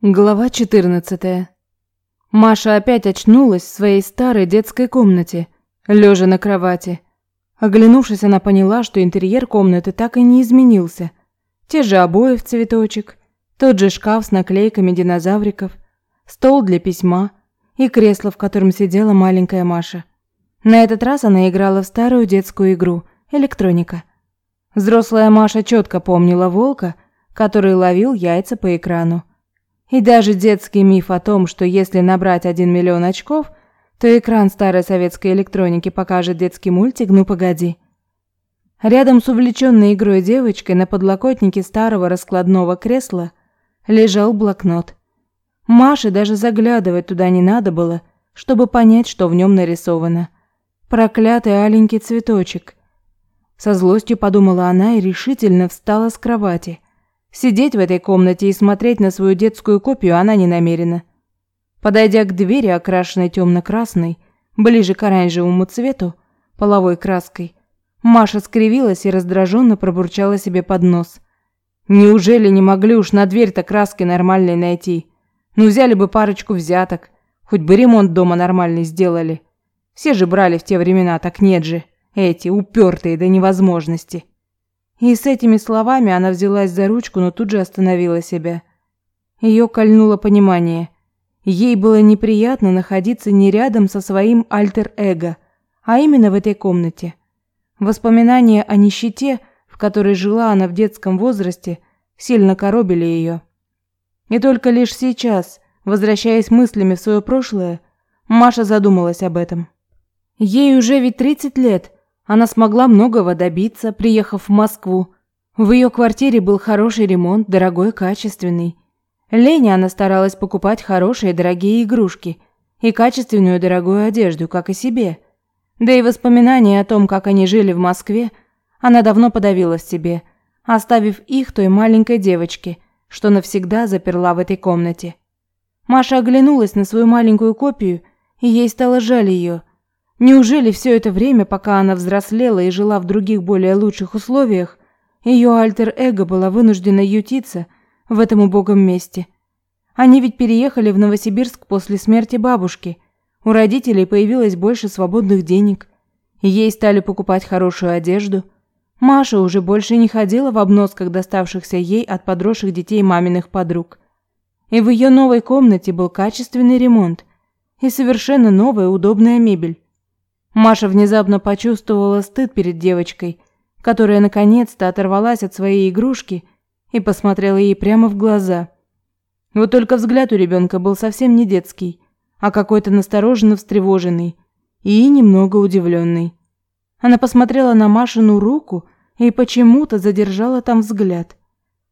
Глава 14. Маша опять очнулась в своей старой детской комнате, лежа на кровати. Оглянувшись, она поняла, что интерьер комнаты так и не изменился. Те же обои в цветочек, тот же шкаф с наклейками динозавриков, стол для письма и кресло, в котором сидела маленькая Маша. На этот раз она играла в старую детскую игру «Электроника». Взрослая Маша четко помнила волка, который ловил яйца по экрану. И даже детский миф о том, что если набрать 1 миллион очков, то экран старой советской электроники покажет детский мультик «Ну погоди». Рядом с увлеченной игрой девочкой на подлокотнике старого раскладного кресла лежал блокнот. Маше даже заглядывать туда не надо было, чтобы понять, что в нем нарисовано. Проклятый аленький цветочек. Со злостью подумала она и решительно встала с кровати – Сидеть в этой комнате и смотреть на свою детскую копию она не намерена. Подойдя к двери, окрашенной темно-красной, ближе к оранжевому цвету, половой краской, Маша скривилась и раздраженно пробурчала себе под нос. Неужели не могли уж на дверь-то краски нормальной найти? Ну взяли бы парочку взяток, хоть бы ремонт дома нормальный сделали. Все же брали в те времена, так нет же. Эти упертые до невозможности. И с этими словами она взялась за ручку, но тут же остановила себя. Ее кольнуло понимание. Ей было неприятно находиться не рядом со своим альтер-эго, а именно в этой комнате. Воспоминания о нищете, в которой жила она в детском возрасте, сильно коробили ее. И только лишь сейчас, возвращаясь мыслями в свое прошлое, Маша задумалась об этом. Ей уже ведь 30 лет – она смогла многого добиться, приехав в Москву. В ее квартире был хороший ремонт, дорогой, качественный. Лене она старалась покупать хорошие дорогие игрушки и качественную дорогую одежду, как и себе. Да и воспоминания о том, как они жили в Москве, она давно подавила в себе, оставив их той маленькой девочке, что навсегда заперла в этой комнате. Маша оглянулась на свою маленькую копию, и ей стало жаль ее – Неужели все это время, пока она взрослела и жила в других более лучших условиях, ее альтер-эго была вынуждена ютиться в этом убогом месте? Они ведь переехали в Новосибирск после смерти бабушки. У родителей появилось больше свободных денег. Ей стали покупать хорошую одежду. Маша уже больше не ходила в обносках, доставшихся ей от подросших детей маминых подруг. И в ее новой комнате был качественный ремонт и совершенно новая удобная мебель. Маша внезапно почувствовала стыд перед девочкой, которая наконец-то оторвалась от своей игрушки и посмотрела ей прямо в глаза. Вот только взгляд у ребенка был совсем не детский, а какой-то настороженно встревоженный и немного удивленный. Она посмотрела на Машину руку и почему-то задержала там взгляд.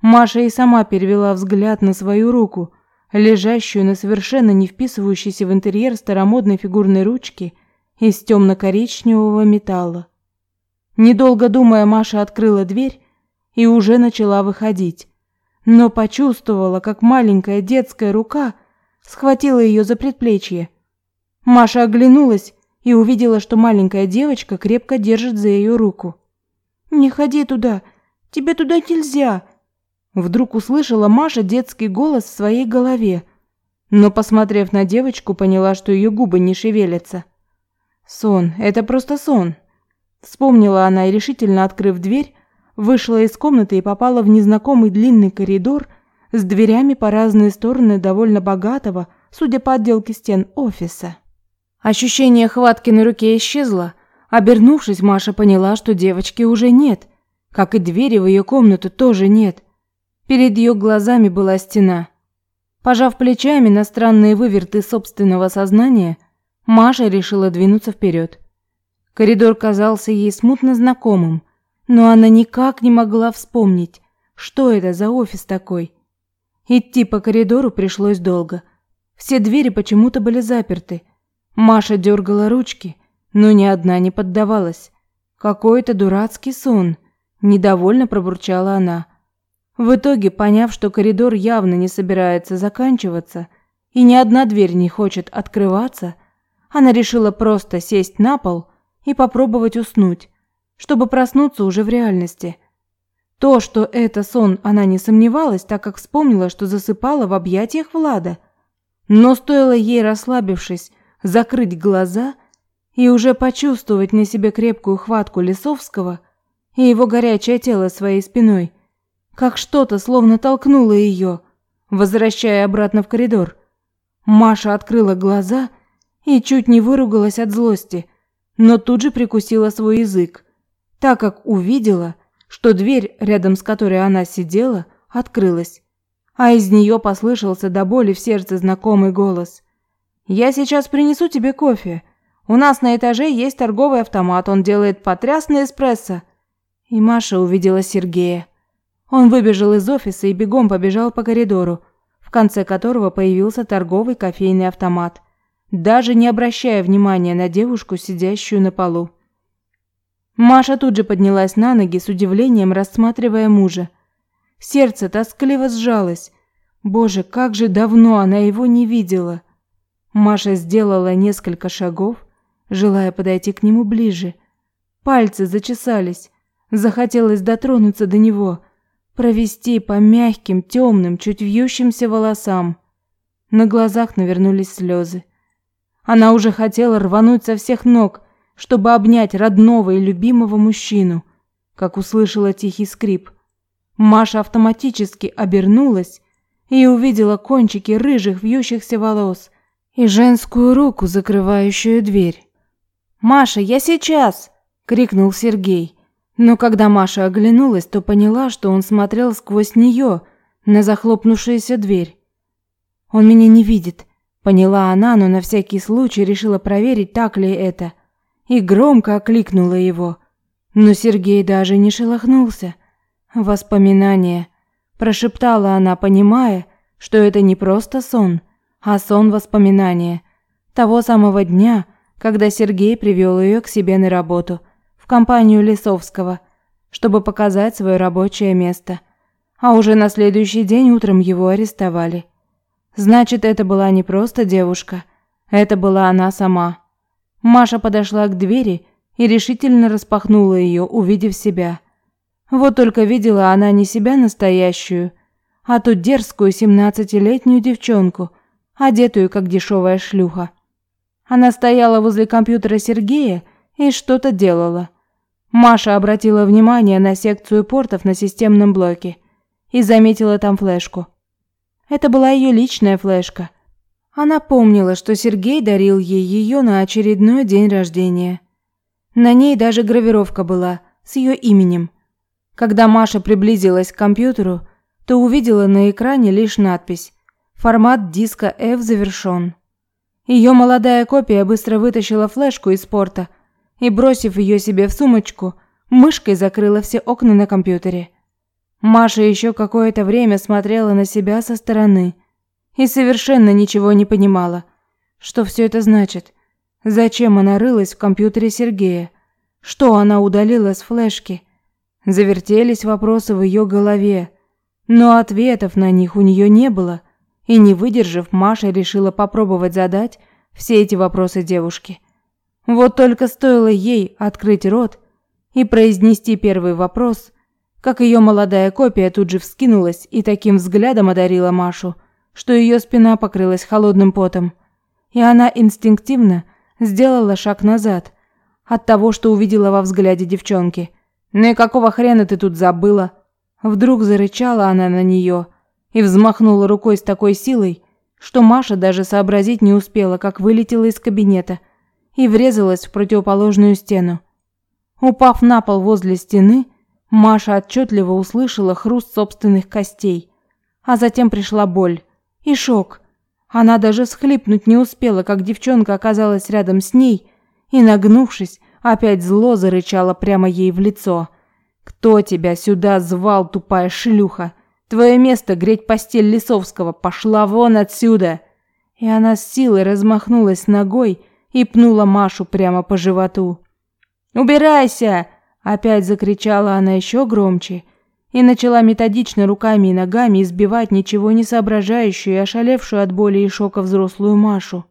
Маша и сама перевела взгляд на свою руку, лежащую на совершенно не вписывающейся в интерьер старомодной фигурной ручки из темно-коричневого металла. Недолго думая, Маша открыла дверь и уже начала выходить, но почувствовала, как маленькая детская рука схватила ее за предплечье. Маша оглянулась и увидела, что маленькая девочка крепко держит за ее руку. «Не ходи туда! Тебе туда нельзя!» Вдруг услышала Маша детский голос в своей голове, но, посмотрев на девочку, поняла, что ее губы не шевелятся. Сон, это просто сон. Вспомнила она и решительно открыв дверь, вышла из комнаты и попала в незнакомый длинный коридор с дверями по разные стороны довольно богатого, судя по отделке стен, офиса. Ощущение хватки на руке исчезло. Обернувшись, Маша поняла, что девочки уже нет, как и двери в ее комнату тоже нет. Перед ее глазами была стена. Пожав плечами на странные выверты собственного сознания, Маша решила двинуться вперед. Коридор казался ей смутно знакомым, но она никак не могла вспомнить, что это за офис такой. Идти по коридору пришлось долго. Все двери почему-то были заперты. Маша дергала ручки, но ни одна не поддавалась. Какой-то дурацкий сон, недовольно пробурчала она. В итоге, поняв, что коридор явно не собирается заканчиваться и ни одна дверь не хочет открываться, она решила просто сесть на пол и попробовать уснуть, чтобы проснуться уже в реальности. То, что это сон, она не сомневалась, так как вспомнила, что засыпала в объятиях Влада. Но стоило ей, расслабившись, закрыть глаза и уже почувствовать на себе крепкую хватку Лисовского и его горячее тело своей спиной, как что-то словно толкнуло ее, возвращая обратно в коридор. Маша открыла глаза и чуть не выругалась от злости, но тут же прикусила свой язык, так как увидела, что дверь, рядом с которой она сидела, открылась, а из нее послышался до боли в сердце знакомый голос. «Я сейчас принесу тебе кофе. У нас на этаже есть торговый автомат, он делает потрясный эспрессо». И Маша увидела Сергея. Он выбежал из офиса и бегом побежал по коридору, в конце которого появился торговый кофейный автомат, даже не обращая внимания на девушку, сидящую на полу. Маша тут же поднялась на ноги с удивлением, рассматривая мужа. Сердце тоскливо сжалось. Боже, как же давно она его не видела. Маша сделала несколько шагов, желая подойти к нему ближе. Пальцы зачесались, захотелось дотронуться до него, провести по мягким, темным, чуть вьющимся волосам. На глазах навернулись слезы. Она уже хотела рвануть со всех ног, чтобы обнять родного и любимого мужчину, как услышала тихий скрип. Маша автоматически обернулась и увидела кончики рыжих вьющихся волос и женскую руку, закрывающую дверь. «Маша, я сейчас!» – крикнул Сергей. Но когда Маша оглянулась, то поняла, что он смотрел сквозь нее на захлопнувшуюся дверь. «Он меня не видит», – поняла она, но на всякий случай решила проверить, так ли это, и громко окликнула его. Но Сергей даже не шелохнулся. «Воспоминания», – прошептала она, понимая, что это не просто сон, а сон воспоминания того самого дня, когда Сергей привел ее к себе на работу – компанию Лисовского, чтобы показать свое рабочее место. А уже на следующий день утром его арестовали. Значит, это была не просто девушка, это была она сама. Маша подошла к двери и решительно распахнула ее, увидев себя. Вот только видела она не себя настоящую, а ту дерзкую семнадцатилетнюю девчонку, одетую как дешевая шлюха. Она стояла возле компьютера Сергея и что-то делала. Маша обратила внимание на секцию портов на системном блоке и заметила там флешку. Это была ее личная флешка. Она помнила, что Сергей дарил ей ее на очередной день рождения. На ней даже гравировка была с ее именем. Когда Маша приблизилась к компьютеру, то увидела на экране лишь надпись «Формат диска F завершен». Ее молодая копия быстро вытащила флешку из порта – и, бросив ее себе в сумочку, мышкой закрыла все окна на компьютере. Маша еще какое-то время смотрела на себя со стороны и совершенно ничего не понимала. Что все это значит? Зачем она рылась в компьютере Сергея? Что она удалила с флешки? Завертелись вопросы в ее голове, но ответов на них у нее не было, и не выдержав, Маша решила попробовать задать все эти вопросы девушке. Вот только стоило ей открыть рот и произнести первый вопрос, как ее молодая копия тут же вскинулась и таким взглядом одарила Машу, что ее спина покрылась холодным потом, и она инстинктивно сделала шаг назад от того, что увидела во взгляде девчонки. «Ну и какого хрена ты тут забыла?» Вдруг зарычала она на нее и взмахнула рукой с такой силой, что Маша даже сообразить не успела, как вылетела из кабинета – и врезалась в противоположную стену. Упав на пол возле стены, Маша отчетливо услышала хруст собственных костей, а затем пришла боль и шок. Она даже схлипнуть не успела, как девчонка оказалась рядом с ней и, нагнувшись, опять зло зарычала прямо ей в лицо. «Кто тебя сюда звал, тупая шлюха? Твое место греть постель Лисовского, пошла вон отсюда!» И она с силой размахнулась ногой, и пнула Машу прямо по животу. «Убирайся!» – опять закричала она еще громче и начала методично руками и ногами избивать ничего не соображающую и ошалевшую от боли и шока взрослую Машу.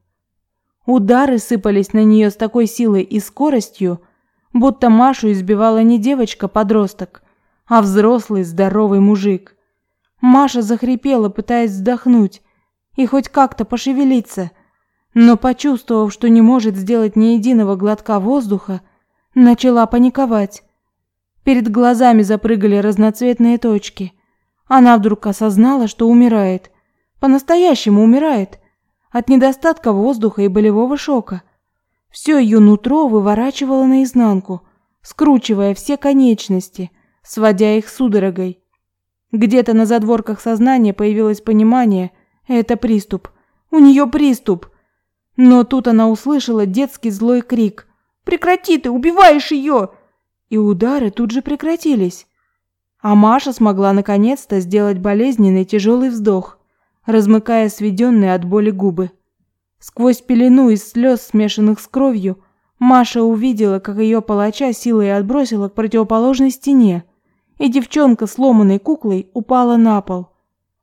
Удары сыпались на нее с такой силой и скоростью, будто Машу избивала не девочка-подросток, а взрослый здоровый мужик. Маша захрипела, пытаясь вздохнуть и хоть как-то пошевелиться, но почувствовав, что не может сделать ни единого глотка воздуха, начала паниковать. Перед глазами запрыгали разноцветные точки. Она вдруг осознала, что умирает. По-настоящему умирает. От недостатка воздуха и болевого шока. Все ее нутро выворачивало наизнанку, скручивая все конечности, сводя их судорогой. Где-то на задворках сознания появилось понимание – это приступ. У нее приступ. Но тут она услышала детский злой крик. «Прекрати ты, убиваешь ее!» И удары тут же прекратились. А Маша смогла наконец-то сделать болезненный тяжелый вздох, размыкая сведенные от боли губы. Сквозь пелену из слез, смешанных с кровью, Маша увидела, как ее палача силой отбросила к противоположной стене, и девчонка, сломанной куклой, упала на пол,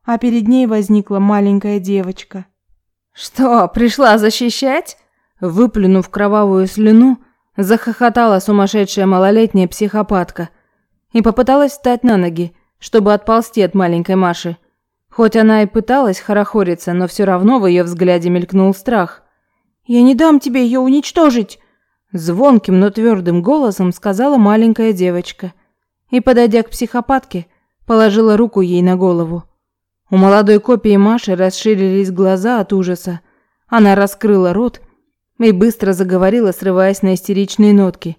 а перед ней возникла маленькая девочка. «Что, пришла защищать?» Выплюнув кровавую слюну, захохотала сумасшедшая малолетняя психопатка и попыталась встать на ноги, чтобы отползти от маленькой Маши. Хоть она и пыталась хорохориться, но все равно в ее взгляде мелькнул страх. «Я не дам тебе ее уничтожить!» Звонким, но твердым голосом сказала маленькая девочка. И, подойдя к психопатке, положила руку ей на голову. У молодой копии Маши расширились глаза от ужаса. Она раскрыла рот и быстро заговорила, срываясь на истеричные нотки.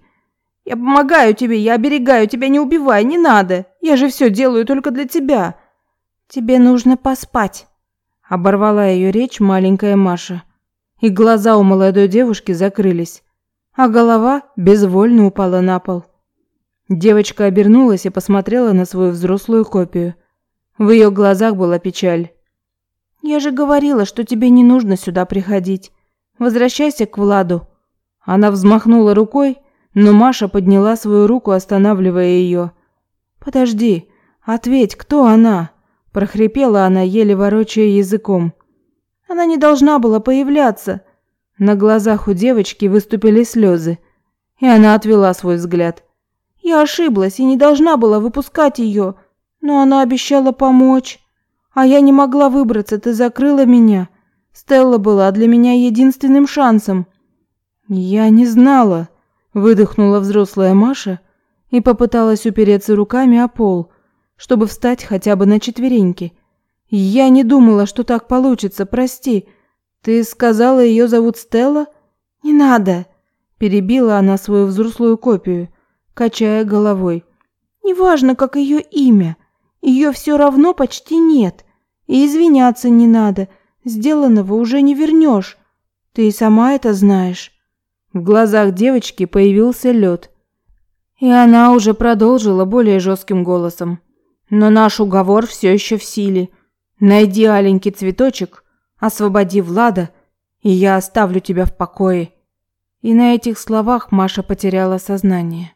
«Я помогаю тебе, я оберегаю тебя, не убивай, не надо! Я же все делаю только для тебя!» «Тебе нужно поспать», – оборвала ее речь маленькая Маша. И глаза у молодой девушки закрылись, а голова безвольно упала на пол. Девочка обернулась и посмотрела на свою взрослую копию. В ее глазах была печаль. «Я же говорила, что тебе не нужно сюда приходить. Возвращайся к Владу». Она взмахнула рукой, но Маша подняла свою руку, останавливая ее. «Подожди, ответь, кто она?» прохрипела она, еле ворочая языком. Она не должна была появляться. На глазах у девочки выступили слезы, и она отвела свой взгляд. Я ошиблась и не должна была выпускать ее, но она обещала помочь. А я не могла выбраться, ты закрыла меня. Стелла была для меня единственным шансом. Я не знала, выдохнула взрослая Маша и попыталась упереться руками о пол чтобы встать хотя бы на четвереньки. Я не думала, что так получится, прости. Ты сказала, ее зовут Стелла? Не надо, перебила она свою взрослую копию, качая головой. Неважно, как ее имя, ее все равно почти нет. И извиняться не надо, сделанного уже не вернешь. Ты и сама это знаешь. В глазах девочки появился лед, и она уже продолжила более жестким голосом. Но наш уговор все еще в силе. Найди аленький цветочек, освободи Влада, и я оставлю тебя в покое. И на этих словах Маша потеряла сознание.